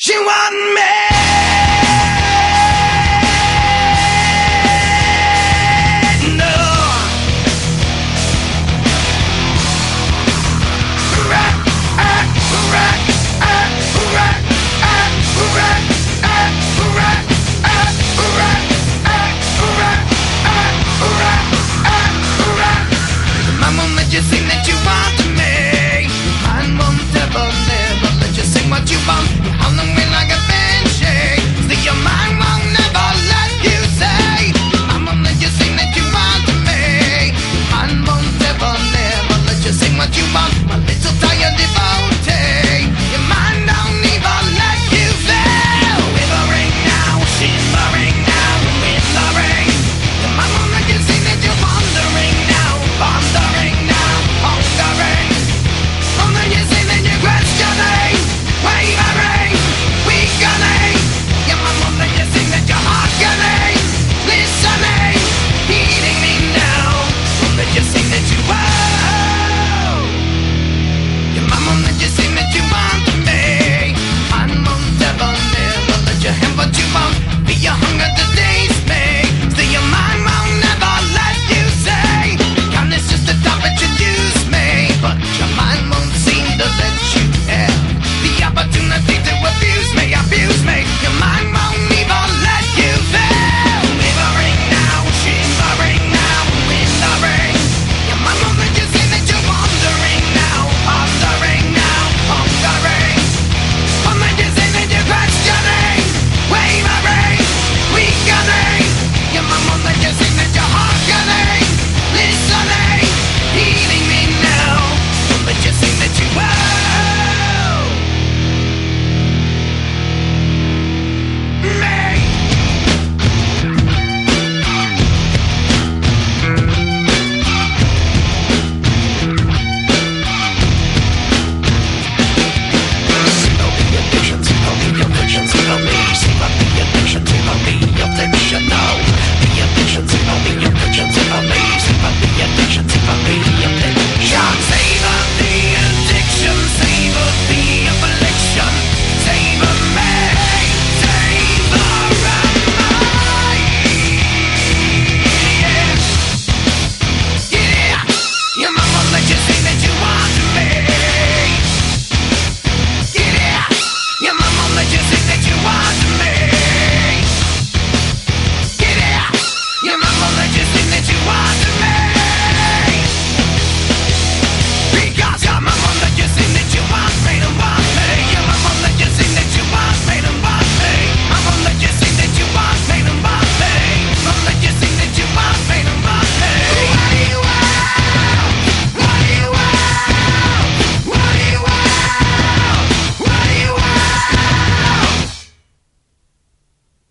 She want me. upon